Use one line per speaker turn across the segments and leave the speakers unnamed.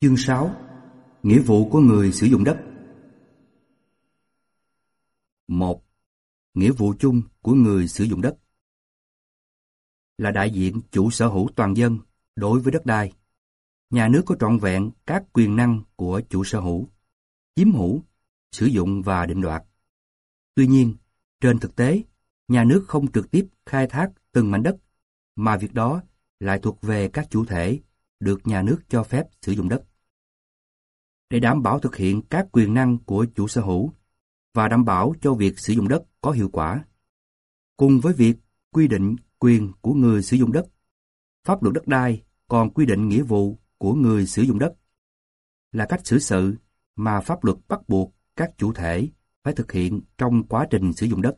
Chương 6 Nghĩa vụ của người sử dụng đất 1. Nghĩa vụ chung của người sử dụng đất Là đại diện chủ sở hữu toàn dân đối với đất đai. Nhà nước có trọn vẹn các quyền năng của chủ sở hữu, chiếm hữu, sử dụng và định đoạt. Tuy nhiên, trên thực tế, nhà nước không trực tiếp khai thác từng mảnh đất, mà việc đó lại thuộc về các chủ thể được nhà nước cho phép sử dụng đất. Để đảm bảo thực hiện các quyền năng của chủ sở hữu và đảm bảo cho việc sử dụng đất có hiệu quả. Cùng với việc quy định quyền của người sử dụng đất, pháp luật đất đai còn quy định nghĩa vụ của người sử dụng đất là cách xử sự mà pháp luật bắt buộc các chủ thể phải thực hiện trong quá trình sử dụng đất.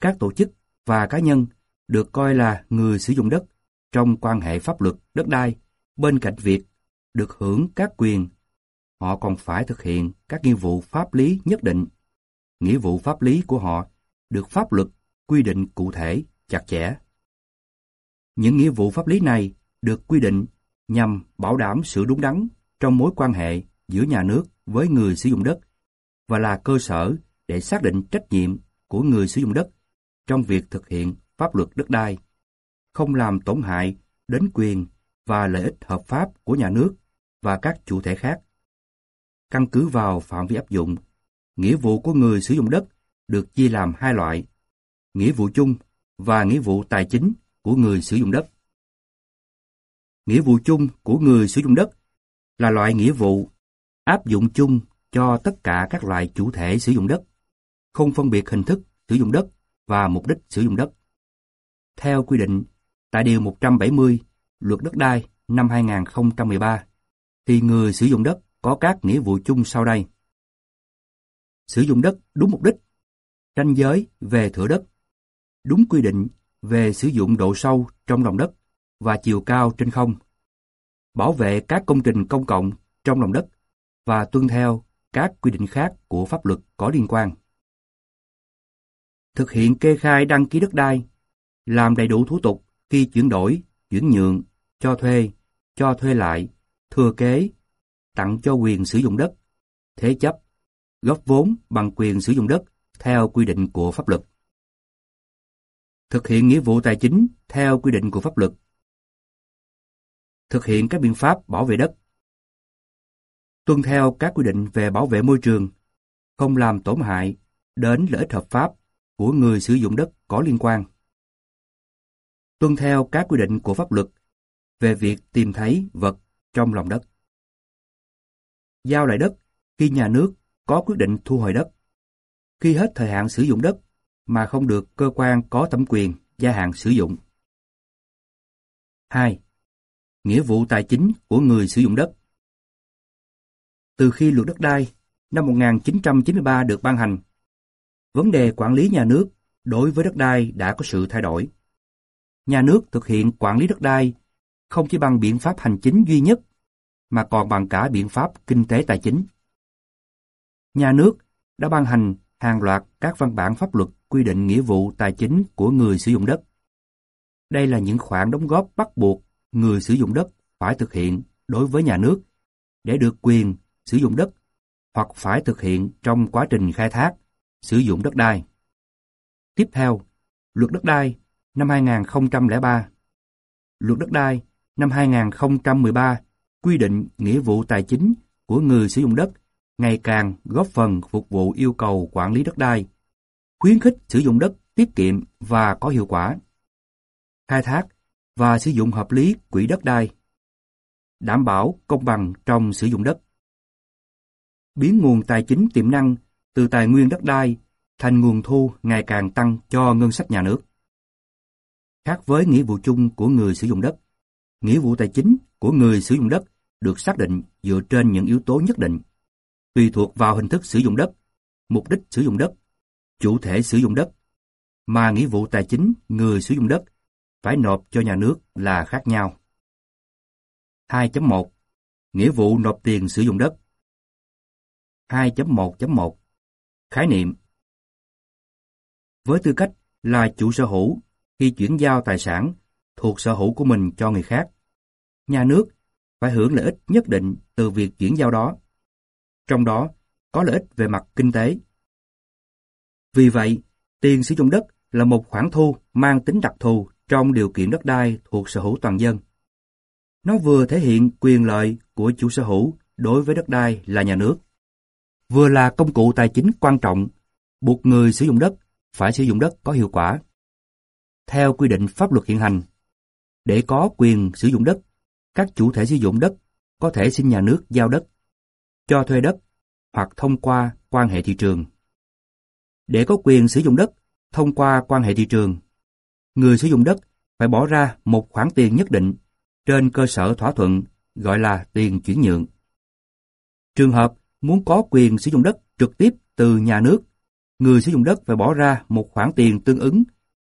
Các tổ chức và cá nhân được coi là người sử dụng đất trong quan hệ pháp luật đất đai bên cạnh việc được hưởng các quyền họ còn phải thực hiện các nghĩa vụ pháp lý nhất định. Nghĩa vụ pháp lý của họ được pháp luật quy định cụ thể, chặt chẽ. Những nghĩa vụ pháp lý này được quy định nhằm bảo đảm sự đúng đắn trong mối quan hệ giữa nhà nước với người sử dụng đất và là cơ sở để xác định trách nhiệm của người sử dụng đất trong việc thực hiện pháp luật đất đai, không làm tổn hại đến quyền và lợi ích hợp pháp của nhà nước và các chủ thể khác. Căn cứ vào phạm vi áp dụng, nghĩa vụ của người sử dụng đất được chia làm hai loại, nghĩa vụ chung và nghĩa vụ tài chính của người sử dụng đất. Nghĩa vụ chung của người sử dụng đất là loại nghĩa vụ áp dụng chung cho tất cả các loại chủ thể sử dụng đất, không phân biệt hình thức sử dụng đất và mục đích sử dụng đất. Theo quy định tại Điều 170 Luật Đất đai năm 2013, thì người sử dụng đất có các nghĩa vụ chung sau đây. Sử dụng đất đúng mục đích, tranh giới về thửa đất, đúng quy định về sử dụng độ sâu trong lòng đất và chiều cao trên không, bảo vệ các công trình công cộng trong lòng đất và tuân theo các quy định khác của pháp luật có liên quan. Thực hiện kê khai đăng ký đất đai, làm đầy đủ thủ tục khi chuyển đổi, chuyển nhượng, cho thuê, cho thuê lại, thừa kế tặng cho quyền sử dụng đất, thế chấp, góp vốn bằng quyền sử dụng đất theo quy định của pháp luật. Thực hiện nghĩa vụ tài chính theo quy định của pháp luật. Thực hiện các biện pháp bảo vệ đất. Tuân theo các quy định về bảo vệ môi trường, không làm tổn hại đến lợi ích hợp pháp của người sử dụng đất có liên quan. Tuân theo các quy định của pháp luật về việc tìm thấy vật trong lòng đất giao lại đất khi nhà nước có quyết định thu hồi đất. Khi hết thời hạn sử dụng đất mà không được cơ quan có thẩm quyền gia hạn sử dụng. 2. Nghĩa vụ tài chính của người sử dụng đất Từ khi luật đất đai năm 1993 được ban hành, vấn đề quản lý nhà nước đối với đất đai đã có sự thay đổi. Nhà nước thực hiện quản lý đất đai không chỉ bằng biện pháp hành chính duy nhất mà còn bằng cả biện pháp kinh tế tài chính. Nhà nước đã ban hành hàng loạt các văn bản pháp luật quy định nghĩa vụ tài chính của người sử dụng đất. Đây là những khoản đóng góp bắt buộc người sử dụng đất phải thực hiện đối với nhà nước để được quyền sử dụng đất hoặc phải thực hiện trong quá trình khai thác, sử dụng đất đai. Tiếp theo, Luật đất đai năm 2003, Luật đất đai năm 2013 quy định nghĩa vụ tài chính của người sử dụng đất ngày càng góp phần phục vụ yêu cầu quản lý đất đai, khuyến khích sử dụng đất tiết kiệm và có hiệu quả, khai thác và sử dụng hợp lý quỹ đất đai, đảm bảo công bằng trong sử dụng đất, biến nguồn tài chính tiềm năng từ tài nguyên đất đai thành nguồn thu ngày càng tăng cho ngân sách nhà nước. Khác với nghĩa vụ chung của người sử dụng đất, nghĩa vụ tài chính của người sử dụng đất được xác định dựa trên những yếu tố nhất định, tùy thuộc vào hình thức sử dụng đất, mục đích sử dụng đất, chủ thể sử dụng đất, mà nghĩa vụ tài chính người sử dụng đất phải nộp cho nhà nước là khác nhau. 2.1 Nghĩa vụ nộp tiền sử dụng đất. 2.1.1 Khái niệm. Với tư cách là chủ sở hữu khi chuyển giao tài sản thuộc sở hữu của mình cho người khác, nhà nước phải hưởng lợi ích nhất định từ việc chuyển giao đó. Trong đó có lợi ích về mặt kinh tế. Vì vậy, tiền sử dụng đất là một khoản thu mang tính đặc thù trong điều kiện đất đai thuộc sở hữu toàn dân. Nó vừa thể hiện quyền lợi của chủ sở hữu đối với đất đai là nhà nước, vừa là công cụ tài chính quan trọng buộc người sử dụng đất phải sử dụng đất có hiệu quả. Theo quy định pháp luật hiện hành, để có quyền sử dụng đất, các chủ thể sử dụng đất có thể xin nhà nước giao đất, cho thuê đất hoặc thông qua quan hệ thị trường. Để có quyền sử dụng đất thông qua quan hệ thị trường, người sử dụng đất phải bỏ ra một khoản tiền nhất định trên cơ sở thỏa thuận gọi là tiền chuyển nhượng. Trường hợp muốn có quyền sử dụng đất trực tiếp từ nhà nước, người sử dụng đất phải bỏ ra một khoản tiền tương ứng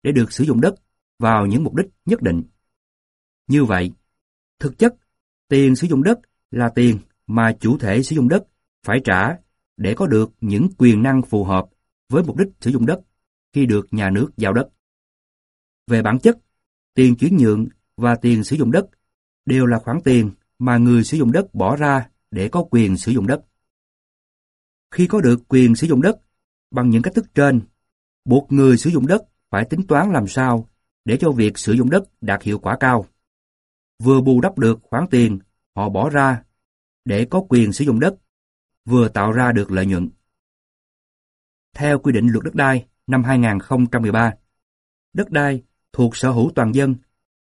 để được sử dụng đất vào những mục đích nhất định. Như vậy, thực chất, tiền sử dụng đất là tiền mà chủ thể sử dụng đất phải trả để có được những quyền năng phù hợp với mục đích sử dụng đất khi được nhà nước giao đất. Về bản chất, tiền chuyển nhượng và tiền sử dụng đất đều là khoản tiền mà người sử dụng đất bỏ ra để có quyền sử dụng đất. Khi có được quyền sử dụng đất bằng những cách thức trên, buộc người sử dụng đất phải tính toán làm sao để cho việc sử dụng đất đạt hiệu quả cao. Vừa bù đắp được khoản tiền họ bỏ ra để có quyền sử dụng đất, vừa tạo ra được lợi nhuận. Theo quy định luật đất đai năm 2013, đất đai thuộc sở hữu toàn dân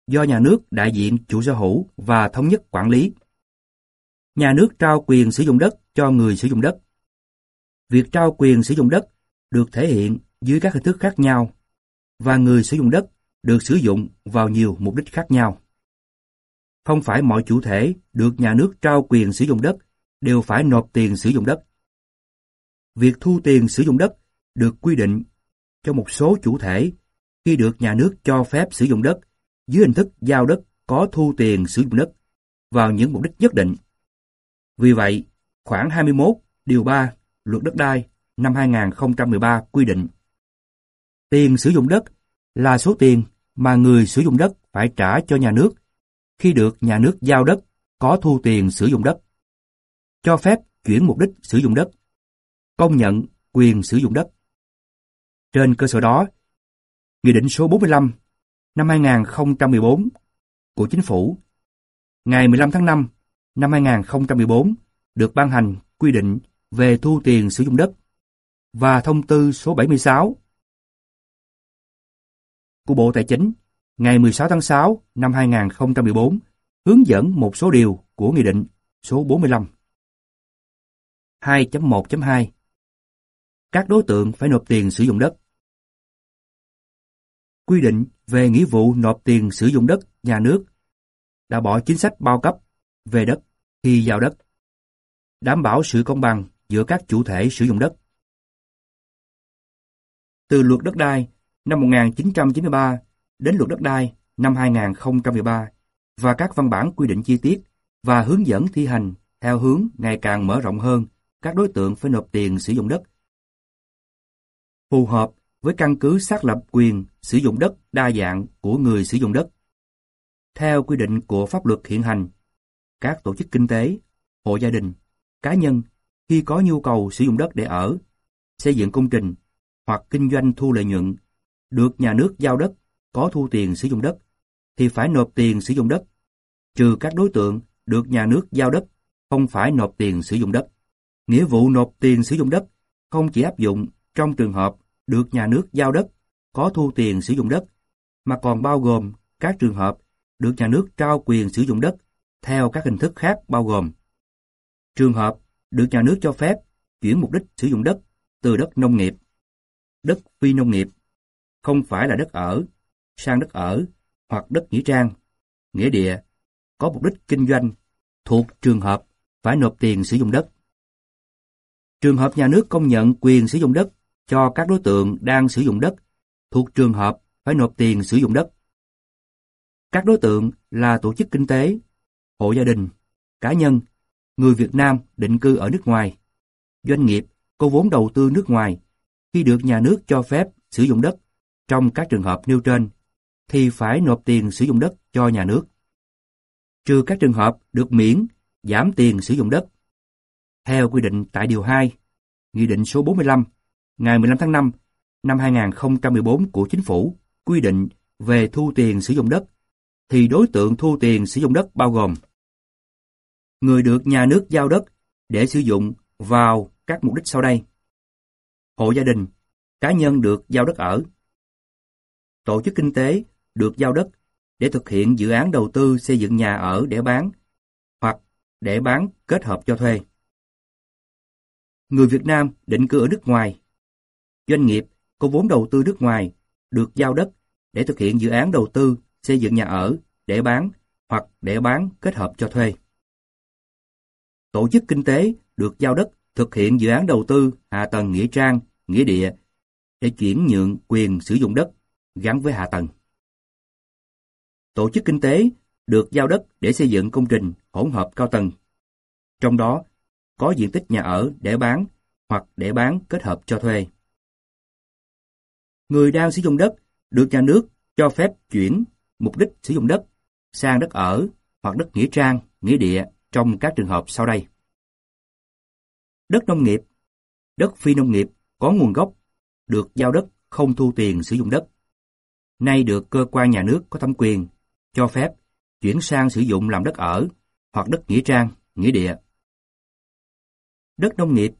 do nhà nước đại diện chủ sở hữu và thống nhất quản lý. Nhà nước trao quyền sử dụng đất cho người sử dụng đất. Việc trao quyền sử dụng đất được thể hiện dưới các hình thức khác nhau và người sử dụng đất được sử dụng vào nhiều mục đích khác nhau. Không phải mọi chủ thể được nhà nước trao quyền sử dụng đất đều phải nộp tiền sử dụng đất. Việc thu tiền sử dụng đất được quy định cho một số chủ thể khi được nhà nước cho phép sử dụng đất dưới hình thức giao đất có thu tiền sử dụng đất vào những mục đích nhất định. Vì vậy, khoảng 21 điều 3 Luật đất đai năm 2013 quy định Tiền sử dụng đất là số tiền mà người sử dụng đất phải trả cho nhà nước khi được nhà nước giao đất có thu tiền sử dụng đất, cho phép chuyển mục đích sử dụng đất, công nhận quyền sử dụng đất. Trên cơ sở đó, Nghị định số 45 năm 2014 của Chính phủ ngày 15 tháng 5 năm 2014 được ban hành quy định về thu tiền sử dụng đất và thông tư số 76 của Bộ Tài chính ngày 16 tháng 6 năm 2014 hướng dẫn một số điều của Nghị định số 45. 2.1.2 Các đối tượng phải nộp tiền sử dụng đất Quy định về nghĩa vụ nộp tiền sử dụng đất nhà nước đã bỏ chính sách bao cấp về đất khi giao đất, đảm bảo sự công bằng giữa các chủ thể sử dụng đất. Từ luật đất đai năm 1993 đến luật đất đai năm 2013 và các văn bản quy định chi tiết và hướng dẫn thi hành theo hướng ngày càng mở rộng hơn các đối tượng phải nộp tiền sử dụng đất. Phù hợp với căn cứ xác lập quyền sử dụng đất đa dạng của người sử dụng đất. Theo quy định của pháp luật hiện hành, các tổ chức kinh tế, hộ gia đình, cá nhân khi có nhu cầu sử dụng đất để ở, xây dựng công trình hoặc kinh doanh thu lợi nhuận, được nhà nước giao đất, có thu tiền sử dụng đất, thì phải nộp tiền sử dụng đất, trừ các đối tượng được nhà nước giao đất, không phải nộp tiền sử dụng đất. Nghĩa vụ nộp tiền sử dụng đất không chỉ áp dụng trong trường hợp được nhà nước giao đất, có thu tiền sử dụng đất, mà còn bao gồm các trường hợp được nhà nước trao quyền sử dụng đất theo các hình thức khác bao gồm trường hợp được nhà nước cho phép chuyển mục đích sử dụng đất từ đất nông nghiệp, đất phi nông nghiệp, không phải là đất ở, sang đất ở hoặc đất nghĩa trang, nghĩa địa, có mục đích kinh doanh thuộc trường hợp phải nộp tiền sử dụng đất. Trường hợp nhà nước công nhận quyền sử dụng đất cho các đối tượng đang sử dụng đất thuộc trường hợp phải nộp tiền sử dụng đất. Các đối tượng là tổ chức kinh tế, hộ gia đình, cá nhân, người Việt Nam định cư ở nước ngoài, doanh nghiệp có vốn đầu tư nước ngoài khi được nhà nước cho phép sử dụng đất trong các trường hợp nêu trên thì phải nộp tiền sử dụng đất cho nhà nước. trừ các trường hợp được miễn, giảm tiền sử dụng đất. Theo quy định tại Điều 2, Nghị định số 45, ngày 15 tháng 5 năm 2014 của Chính phủ quy định về thu tiền sử dụng đất, thì đối tượng thu tiền sử dụng đất bao gồm người được nhà nước giao đất để sử dụng vào các mục đích sau đây. Hộ gia đình, cá nhân được giao đất ở. Tổ chức kinh tế được giao đất để thực hiện dự án đầu tư xây dựng nhà ở để bán hoặc để bán kết hợp cho thuê. Người Việt Nam định cư ở nước ngoài. Doanh nghiệp có vốn đầu tư nước ngoài được giao đất để thực hiện dự án đầu tư xây dựng nhà ở để bán hoặc để bán kết hợp cho thuê. Tổ chức kinh tế được giao đất thực hiện dự án đầu tư hạ tầng nghĩa trang, nghĩa địa để chuyển nhượng quyền sử dụng đất gắn với hạ tầng. Tổ chức kinh tế được giao đất để xây dựng công trình hỗn hợp cao tầng. Trong đó có diện tích nhà ở để bán hoặc để bán kết hợp cho thuê. Người đang sử dụng đất được nhà nước cho phép chuyển mục đích sử dụng đất sang đất ở hoặc đất nghĩa trang, nghĩa địa trong các trường hợp sau đây. Đất nông nghiệp, đất phi nông nghiệp có nguồn gốc, được giao đất không thu tiền sử dụng đất. Nay được cơ quan nhà nước có thẩm quyền cho phép chuyển sang sử dụng làm đất ở hoặc đất nghĩa trang, nghĩa địa. Đất nông nghiệp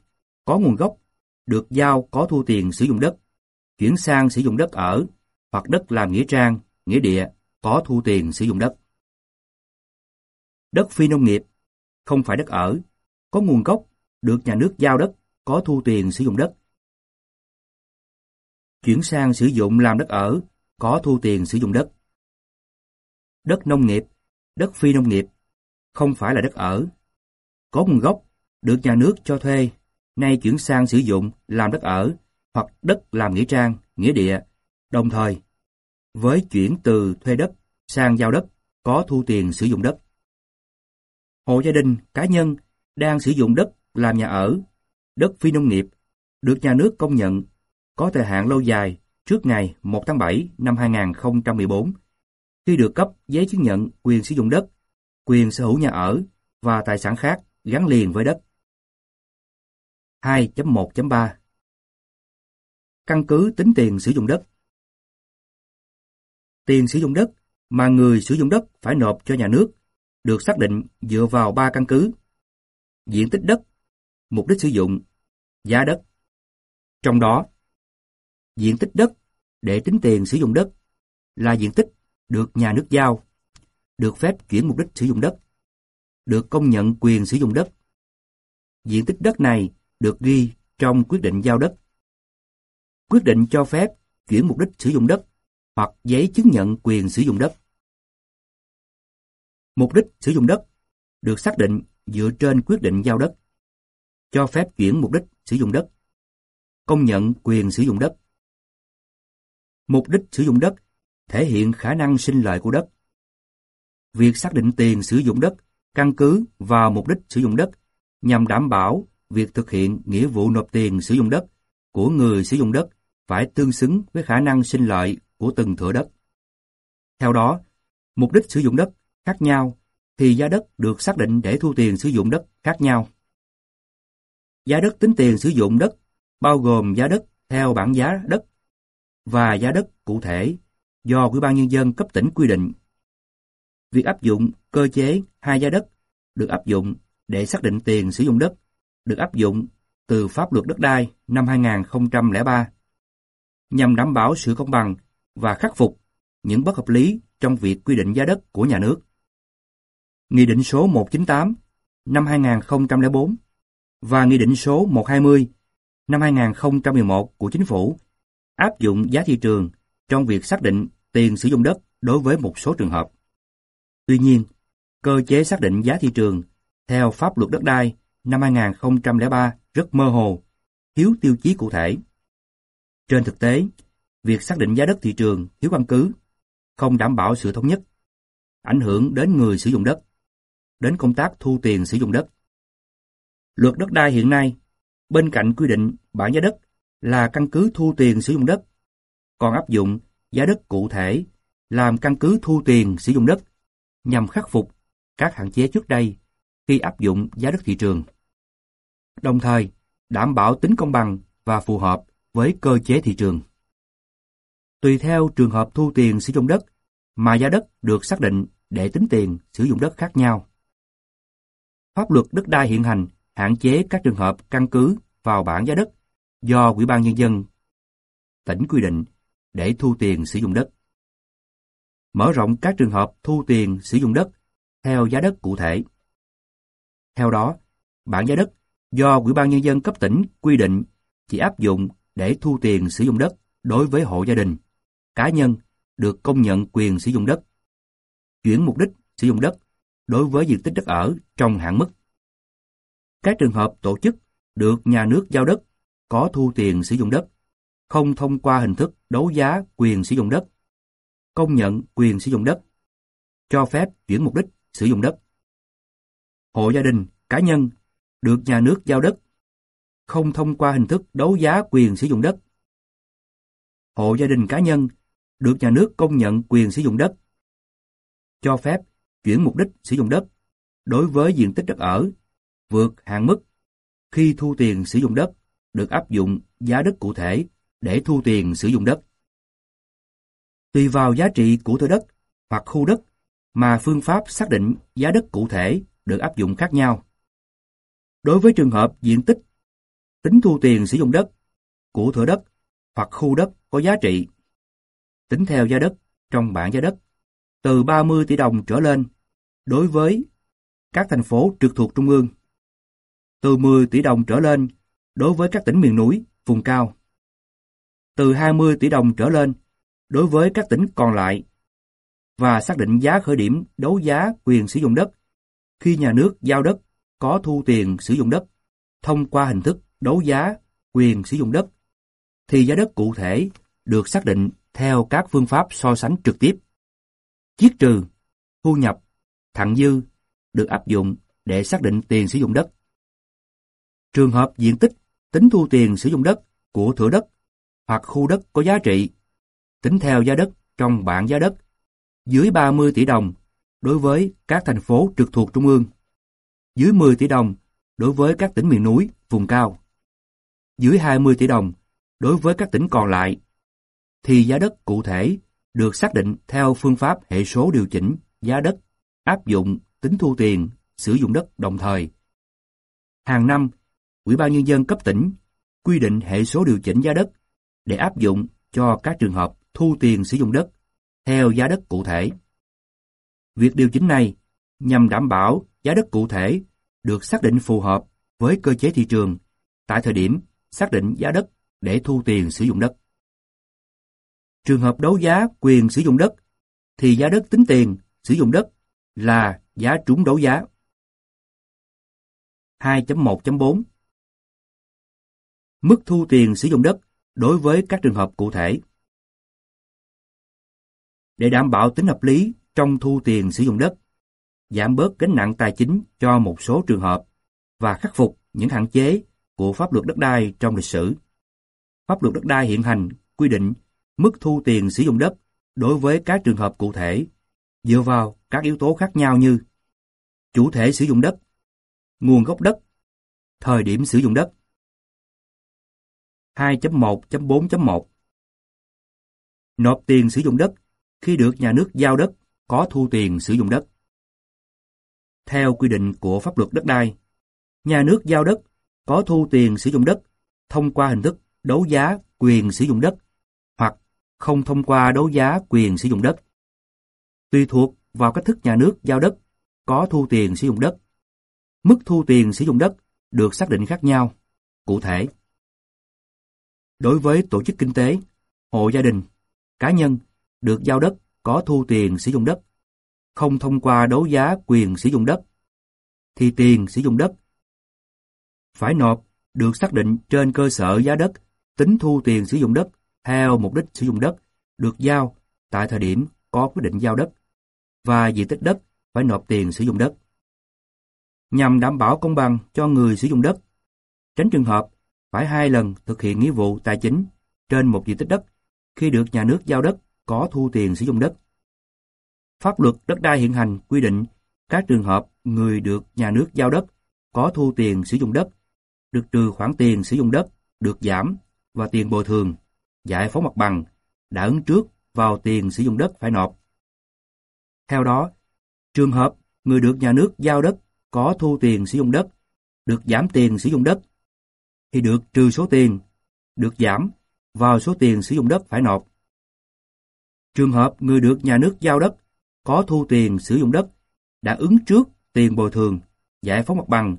có nguồn gốc, được giao có thu tiền sử dụng đất, chuyển sang sử dụng đất ở hoặc đất làm nghĩa trang, nghĩa địa có thu tiền sử dụng đất. Đất phi nông nghiệp, không phải đất ở, có nguồn gốc, được nhà nước giao đất, có thu tiền sử dụng đất. Chuyển sang sử dụng làm đất ở, có thu tiền sử dụng đất. Đất nông nghiệp, đất phi nông nghiệp, không phải là đất ở. Có nguồn gốc, được nhà nước cho thuê, nay chuyển sang sử dụng làm đất ở, hoặc đất làm nghĩa trang, nghĩa địa, đồng thời với chuyển từ thuê đất sang giao đất có thu tiền sử dụng đất. Hộ gia đình, cá nhân đang sử dụng đất làm nhà ở, đất phi nông nghiệp, được nhà nước công nhận, có thời hạn lâu dài trước ngày 1 tháng 7 năm 2014, khi được cấp giấy chứng nhận quyền sử dụng đất, quyền sở hữu nhà ở và tài sản khác gắn liền với đất. 2.1.3 Căn cứ tính tiền sử dụng đất Tiền sử dụng đất mà người sử dụng đất phải nộp cho nhà nước được xác định dựa vào ba căn cứ. Diện tích đất, mục đích sử dụng, giá đất. Trong đó, diện tích đất để tính tiền sử dụng đất là diện tích được nhà nước giao, được phép chuyển mục đích sử dụng đất, được công nhận quyền sử dụng đất. Diện tích đất này được ghi trong quyết định giao đất. Quyết định cho phép chuyển mục đích sử dụng đất hoặc giấy chứng nhận quyền sử dụng đất. Mục đích sử dụng đất được xác định dựa trên quyết định giao đất, cho phép chuyển mục đích sử dụng đất, công nhận quyền sử dụng đất. Mục đích sử dụng đất thể hiện khả năng sinh lợi của đất. Việc xác định tiền sử dụng đất căn cứ vào mục đích sử dụng đất nhằm đảm bảo việc thực hiện nghĩa vụ nộp tiền sử dụng đất của người sử dụng đất phải tương xứng với khả năng sinh lợi của từng thửa đất. Theo đó, mục đích sử dụng đất khác nhau thì giá đất được xác định để thu tiền sử dụng đất khác nhau. Giá đất tính tiền sử dụng đất bao gồm giá đất theo bảng giá đất và giá đất cụ thể do Ủy ban Nhân dân cấp tỉnh quy định. Việc áp dụng cơ chế hai giá đất được áp dụng để xác định tiền sử dụng đất được áp dụng từ Pháp luật đất đai năm 2003 nhằm đảm bảo sự công bằng và khắc phục những bất hợp lý trong việc quy định giá đất của nhà nước. Nghị định số 198 năm 2004 và Nghị định số 120 năm 2011 của Chính phủ áp dụng giá thị trường trong việc xác định tiền sử dụng đất đối với một số trường hợp. Tuy nhiên, cơ chế xác định giá thị trường theo pháp luật đất đai năm 2003 rất mơ hồ, thiếu tiêu chí cụ thể. Trên thực tế, việc xác định giá đất thị trường thiếu căn cứ, không đảm bảo sự thống nhất, ảnh hưởng đến người sử dụng đất, đến công tác thu tiền sử dụng đất. Luật đất đai hiện nay, bên cạnh quy định bảng giá đất là căn cứ thu tiền sử dụng đất, còn áp dụng giá đất cụ thể làm căn cứ thu tiền sử dụng đất nhằm khắc phục các hạn chế trước đây khi áp dụng giá đất thị trường. Đồng thời, đảm bảo tính công bằng và phù hợp với cơ chế thị trường. Tùy theo trường hợp thu tiền sử dụng đất mà giá đất được xác định để tính tiền sử dụng đất khác nhau. Pháp luật đất đai hiện hành hạn chế các trường hợp căn cứ vào bảng giá đất do Ủy ban Nhân dân tỉnh quy định để thu tiền sử dụng đất. Mở rộng các trường hợp thu tiền sử dụng đất theo giá đất cụ thể. Theo đó, bảng giá đất do Ủy ban Nhân dân cấp tỉnh quy định chỉ áp dụng để thu tiền sử dụng đất đối với hộ gia đình, cá nhân được công nhận quyền sử dụng đất, chuyển mục đích sử dụng đất đối với diện tích đất ở trong hạn mức. Các trường hợp tổ chức được nhà nước giao đất có thu tiền sử dụng đất, không thông qua hình thức đấu giá quyền sử dụng đất, công nhận quyền sử dụng đất, cho phép chuyển mục đích sử dụng đất. Hộ gia đình, cá nhân được nhà nước giao đất, không thông qua hình thức đấu giá quyền sử dụng đất. Hộ gia đình cá nhân được nhà nước công nhận quyền sử dụng đất, cho phép chuyển mục đích sử dụng đất đối với diện tích đất ở vượt hạn mức khi thu tiền sử dụng đất được áp dụng giá đất cụ thể để thu tiền sử dụng đất. Tùy vào giá trị của thửa đất hoặc khu đất mà phương pháp xác định giá đất cụ thể được áp dụng khác nhau. Đối với trường hợp diện tích, tính thu tiền sử dụng đất của thửa đất hoặc khu đất có giá trị, tính theo giá đất trong bảng giá đất, từ 30 tỷ đồng trở lên đối với các thành phố trực thuộc Trung ương, từ 10 tỷ đồng trở lên đối với các tỉnh miền núi, vùng cao, từ 20 tỷ đồng trở lên đối với các tỉnh còn lại và xác định giá khởi điểm đấu giá quyền sử dụng đất khi nhà nước giao đất có thu tiền sử dụng đất thông qua hình thức đấu giá quyền sử dụng đất thì giá đất cụ thể được xác định theo các phương pháp so sánh trực tiếp. Chiết trừ, thu nhập, thặng dư được áp dụng để xác định tiền sử dụng đất. Trường hợp diện tích tính thu tiền sử dụng đất của thửa đất hoặc khu đất có giá trị. Tính theo giá đất trong bảng giá đất dưới 30 tỷ đồng đối với các thành phố trực thuộc Trung ương, dưới 10 tỷ đồng đối với các tỉnh miền núi, vùng cao, dưới 20 tỷ đồng đối với các tỉnh còn lại, thì giá đất cụ thể được xác định theo phương pháp hệ số điều chỉnh giá đất áp dụng tính thu tiền sử dụng đất đồng thời. Hàng năm, Ủy ban Nhân dân cấp tỉnh quy định hệ số điều chỉnh giá đất để áp dụng cho các trường hợp thu tiền sử dụng đất theo giá đất cụ thể. Việc điều chỉnh này nhằm đảm bảo giá đất cụ thể được xác định phù hợp với cơ chế thị trường tại thời điểm xác định giá đất để thu tiền sử dụng đất. Trường hợp đấu giá quyền sử dụng đất thì giá đất tính tiền sử dụng đất là giá trúng đấu giá. 2.1.4 Mức thu tiền sử dụng đất đối với các trường hợp cụ thể. Để đảm bảo tính hợp lý trong thu tiền sử dụng đất, giảm bớt gánh nặng tài chính cho một số trường hợp và khắc phục những hạn chế của pháp luật đất đai trong lịch sử. Pháp luật đất đai hiện hành quy định mức thu tiền sử dụng đất đối với các trường hợp cụ thể dựa vào các yếu tố khác nhau như chủ thể sử dụng đất, nguồn gốc đất, thời điểm sử dụng đất. 2.1.4.1 Nộp tiền sử dụng đất khi được nhà nước giao đất có thu tiền sử dụng đất. Theo quy định của pháp luật đất đai, nhà nước giao đất có thu tiền sử dụng đất thông qua hình thức đấu giá quyền sử dụng đất hoặc không thông qua đấu giá quyền sử dụng đất. Tùy thuộc vào cách thức nhà nước giao đất có thu tiền sử dụng đất. Mức thu tiền sử dụng đất được xác định khác nhau, cụ thể. Đối với tổ chức kinh tế, hộ gia đình, cá nhân được giao đất có thu tiền sử dụng đất, không thông qua đấu giá quyền sử dụng đất, thì tiền sử dụng đất phải nộp được xác định trên cơ sở giá đất tính thu tiền sử dụng đất theo mục đích sử dụng đất được giao tại thời điểm có quyết định giao đất và diện tích đất phải nộp tiền sử dụng đất. Nhằm đảm bảo công bằng cho người sử dụng đất, tránh trường hợp phải hai lần thực hiện nghĩa vụ tài chính trên một diện tích đất khi được nhà nước giao đất có thu tiền sử dụng đất. Pháp luật đất đai hiện hành quy định các trường hợp người được nhà nước giao đất có thu tiền sử dụng đất, được trừ khoản tiền sử dụng đất, được giảm và tiền bồi thường, giải phóng mặt bằng đã ứng trước vào tiền sử dụng đất phải nộp. Theo đó, trường hợp người được nhà nước giao đất có thu tiền sử dụng đất, được giảm tiền sử dụng đất, thì được trừ số tiền, được giảm vào số tiền sử dụng đất phải nộp. Trường hợp người được nhà nước giao đất có thu tiền sử dụng đất đã ứng trước tiền bồi thường, giải phóng mặt bằng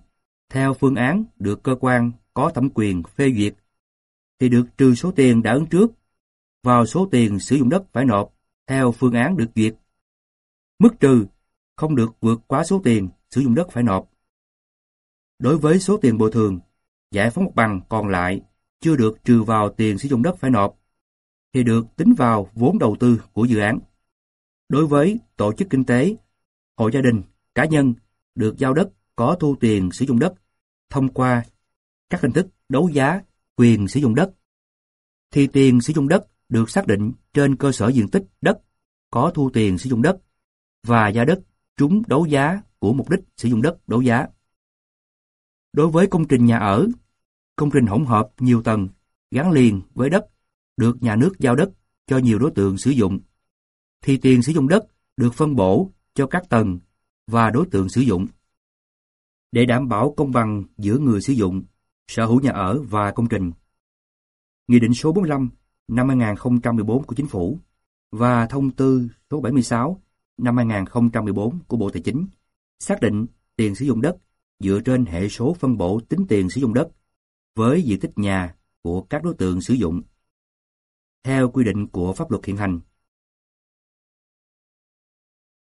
theo phương án được cơ quan có thẩm quyền phê duyệt thì được trừ số tiền đã ứng trước vào số tiền sử dụng đất phải nộp theo phương án được duyệt. Mức trừ không được vượt quá số tiền sử dụng đất phải nộp. Đối với số tiền bồi thường, giải phóng mặt bằng còn lại chưa được trừ vào tiền sử dụng đất phải nộp, thì được tính vào vốn đầu tư của dự án. Đối với tổ chức kinh tế, hộ gia đình, cá nhân được giao đất có thu tiền sử dụng đất thông qua các hình thức đấu giá quyền sử dụng đất, thì tiền sử dụng đất được xác định trên cơ sở diện tích đất có thu tiền sử dụng đất và giá đất trúng đấu giá của mục đích sử dụng đất đấu giá. Đối với công trình nhà ở, công trình hỗn hợp nhiều tầng gắn liền với đất được nhà nước giao đất cho nhiều đối tượng sử dụng, thì tiền sử dụng đất được phân bổ cho các tầng và đối tượng sử dụng. Để đảm bảo công bằng giữa người sử dụng, sở hữu nhà ở và công trình. Nghị định số 45 năm 2014 của Chính phủ và thông tư số 76 năm 2014 của Bộ Tài chính xác định tiền sử dụng đất dựa trên hệ số phân bổ tính tiền sử dụng đất với diện tích nhà của các đối tượng sử dụng theo quy định của pháp luật hiện hành.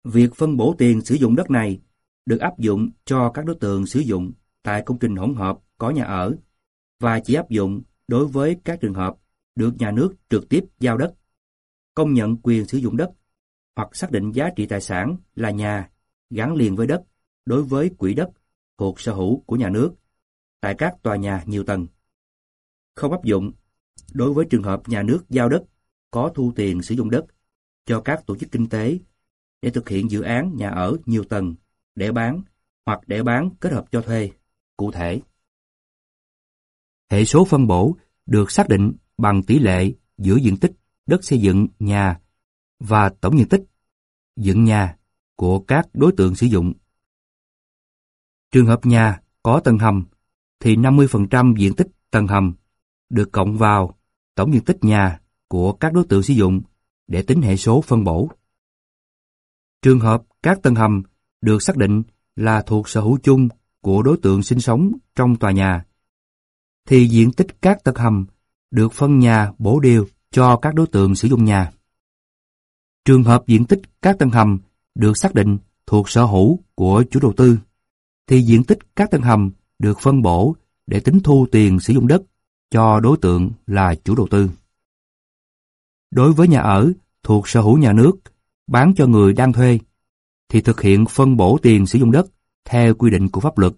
Việc phân bổ tiền sử dụng đất này được áp dụng cho các đối tượng sử dụng tại công trình hỗn hợp có nhà ở và chỉ áp dụng đối với các trường hợp được nhà nước trực tiếp giao đất, công nhận quyền sử dụng đất hoặc xác định giá trị tài sản là nhà gắn liền với đất đối với quỹ đất thuộc sở hữu của nhà nước tại các tòa nhà nhiều tầng. Không áp dụng đối với trường hợp nhà nước giao đất có thu tiền sử dụng đất cho các tổ chức kinh tế để thực hiện dự án nhà ở nhiều tầng để bán hoặc để bán kết hợp cho thuê. Cụ thể, hệ số phân bổ được xác định bằng tỷ lệ giữa diện tích đất xây dựng nhà và tổng diện tích dựng nhà của các đối tượng sử dụng. Trường hợp nhà có tầng hầm thì 50% diện tích tầng hầm được cộng vào tổng diện tích nhà của các đối tượng sử dụng để tính hệ số phân bổ. Trường hợp các tầng hầm được xác định là thuộc sở hữu chung của đối tượng sinh sống trong tòa nhà, thì diện tích các tầng hầm được phân nhà bổ đều cho các đối tượng sử dụng nhà. Trường hợp diện tích các tầng hầm được xác định thuộc sở hữu của chủ đầu tư, thì diện tích các tầng hầm được phân bổ để tính thu tiền sử dụng đất cho đối tượng là chủ đầu tư. Đối với nhà ở thuộc sở hữu nhà nước, bán cho người đang thuê, thì thực hiện phân bổ tiền sử dụng đất theo quy định của pháp luật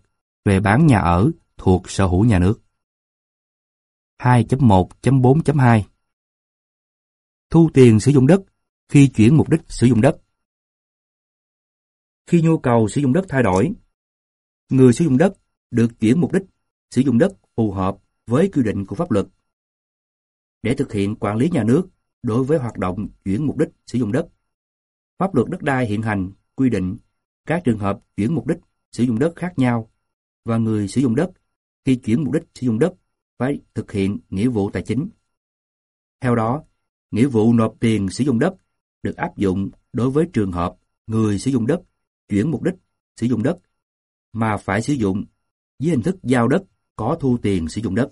về bán nhà ở thuộc sở hữu nhà nước. 2.1.4.2 Thu tiền sử dụng đất khi chuyển mục đích sử dụng đất. Khi nhu cầu sử dụng đất thay đổi, người sử dụng đất được chuyển mục đích sử dụng đất phù hợp với quy định của pháp luật. Để thực hiện quản lý nhà nước đối với hoạt động chuyển mục đích sử dụng đất, pháp luật đất đai hiện hành quy định các trường hợp chuyển mục đích sử dụng đất khác nhau và người sử dụng đất khi chuyển mục đích sử dụng đất phải thực hiện nghĩa vụ tài chính. Theo đó, nghĩa vụ nộp tiền sử dụng đất được áp dụng đối với trường hợp người sử dụng đất chuyển mục đích sử dụng đất mà phải sử dụng với hình thức giao đất có thu tiền sử dụng đất.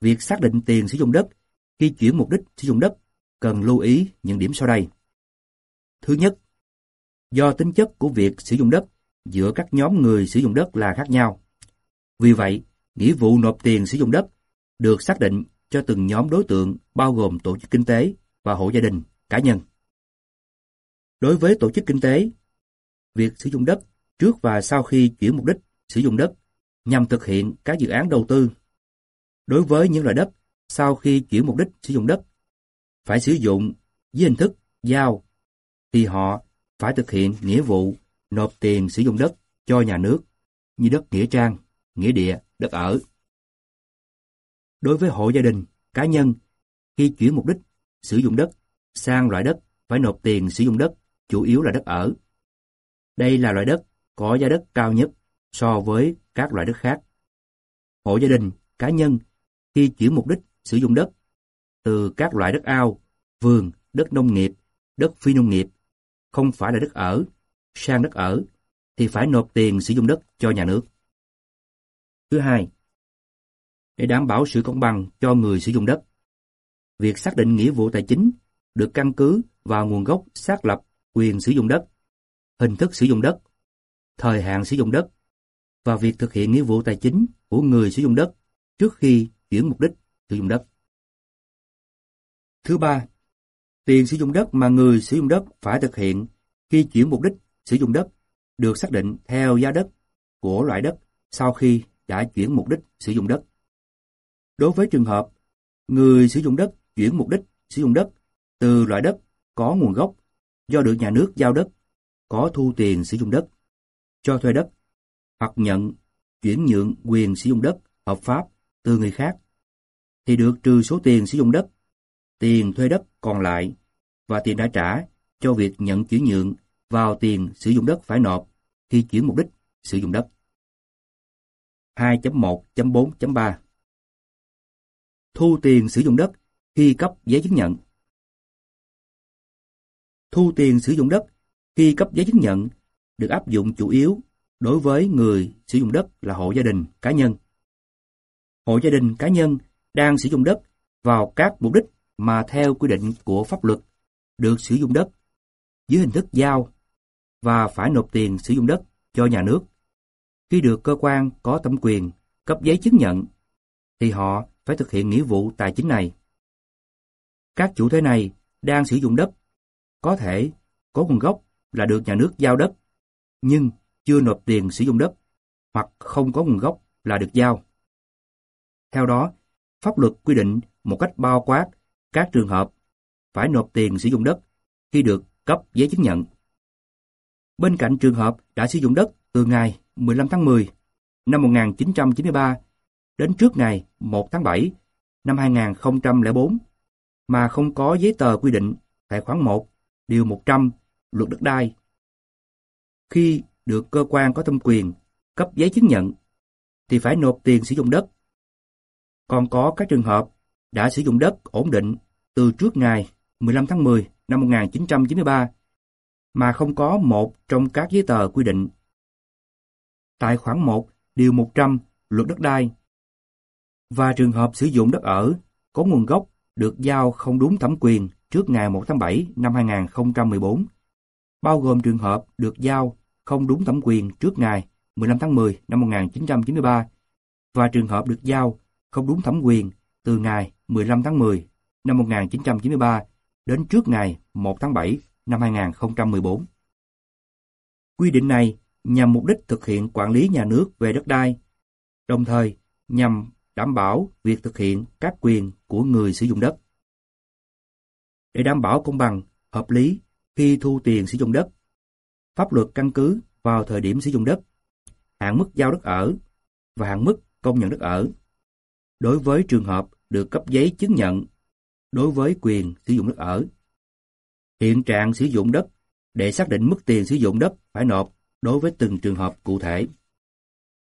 Việc xác định tiền sử dụng đất khi chuyển mục đích sử dụng đất cần lưu ý những điểm sau đây. Thứ nhất, do tính chất của việc sử dụng đất giữa các nhóm người sử dụng đất là khác nhau. Vì vậy, nghĩa vụ nộp tiền sử dụng đất được xác định cho từng nhóm đối tượng bao gồm tổ chức kinh tế và hộ gia đình, cá nhân. Đối với tổ chức kinh tế, việc sử dụng đất trước và sau khi chuyển mục đích sử dụng đất nhằm thực hiện các dự án đầu tư. Đối với những loại đất sau khi chuyển mục đích sử dụng đất phải sử dụng với hình thức giao thì họ phải thực hiện nghĩa vụ nộp tiền sử dụng đất cho nhà nước như đất nghĩa trang, nghĩa địa, đất ở. Đối với hộ gia đình, cá nhân, khi chuyển mục đích sử dụng đất sang loại đất phải nộp tiền sử dụng đất, chủ yếu là đất ở. Đây là loại đất có giá đất cao nhất so với các loại đất khác. Hộ gia đình, cá nhân khi chuyển mục đích sử dụng đất từ các loại đất ao, vườn, đất nông nghiệp, đất phi nông nghiệp, không phải là đất ở, sang đất ở, thì phải nộp tiền sử dụng đất cho nhà nước. Thứ hai, để đảm bảo sự công bằng cho người sử dụng đất, việc xác định nghĩa vụ tài chính được căn cứ vào nguồn gốc xác lập quyền sử dụng đất, hình thức sử dụng đất, thời hạn sử dụng đất và việc thực hiện nghĩa vụ tài chính của người sử dụng đất trước khi chuyển mục đích sử dụng đất. Thứ ba, tiền sử dụng đất mà người sử dụng đất phải thực hiện khi chuyển mục đích sử dụng đất được xác định theo giá đất của loại đất sau khi đã chuyển mục đích sử dụng đất. Đối với trường hợp người sử dụng đất chuyển mục đích sử dụng đất từ loại đất có nguồn gốc do được nhà nước giao đất, có thu tiền sử dụng đất, cho thuê đất, hoặc nhận chuyển nhượng quyền sử dụng đất hợp pháp từ người khác, thì được trừ số tiền sử dụng đất, tiền thuê đất còn lại và tiền đã trả cho việc nhận chuyển nhượng vào tiền sử dụng đất phải nộp khi chuyển mục đích sử dụng đất. 2.1.4.3 Thu tiền sử dụng đất khi cấp giấy chứng nhận Thu tiền sử dụng đất khi cấp giấy chứng nhận được áp dụng chủ yếu đối với người sử dụng đất là hộ gia đình, cá nhân. Hộ gia đình, cá nhân đang sử dụng đất vào các mục đích mà theo quy định của pháp luật được sử dụng đất dưới hình thức giao và phải nộp tiền sử dụng đất cho nhà nước. Khi được cơ quan có thẩm quyền cấp giấy chứng nhận, thì họ phải thực hiện nghĩa vụ tài chính này. Các chủ thể này đang sử dụng đất, có thể có nguồn gốc là được nhà nước giao đất, nhưng chưa nộp tiền sử dụng đất, hoặc không có nguồn gốc là được giao. Theo đó, pháp luật quy định một cách bao quát các trường hợp phải nộp tiền sử dụng đất khi được cấp giấy chứng nhận. Bên cạnh trường hợp đã sử dụng đất từ ngày 15 tháng 10 năm 1993 đến trước ngày 1 tháng 7 năm 2004 mà không có giấy tờ quy định tại khoản 1 điều 100 luật đất đai. Khi được cơ quan có thẩm quyền cấp giấy chứng nhận thì phải nộp tiền sử dụng đất. Còn có các trường hợp đã sử dụng đất ổn định từ trước ngày 15 tháng 10 năm 1993 mà không có một trong các giấy tờ quy định. Tại khoản 1, điều 100 luật đất đai và trường hợp sử dụng đất ở có nguồn gốc được giao không đúng thẩm quyền trước ngày 1 tháng 7 năm 2014, bao gồm trường hợp được giao không đúng thẩm quyền trước ngày 15 tháng 10 năm 1993 và trường hợp được giao không đúng thẩm quyền từ ngày 15 tháng 10 năm 1993 đến trước ngày 1 tháng 7 năm 2014. Quy định này nhằm mục đích thực hiện quản lý nhà nước về đất đai, đồng thời nhằm đảm bảo việc thực hiện các quyền của người sử dụng đất. Để đảm bảo công bằng, hợp lý khi thu tiền sử dụng đất, pháp luật căn cứ vào thời điểm sử dụng đất, hạn mức giao đất ở và hạn mức công nhận đất ở. Đối với trường hợp được cấp giấy chứng nhận đối với quyền sử dụng đất ở. Hiện trạng sử dụng đất để xác định mức tiền sử dụng đất phải nộp đối với từng trường hợp cụ thể.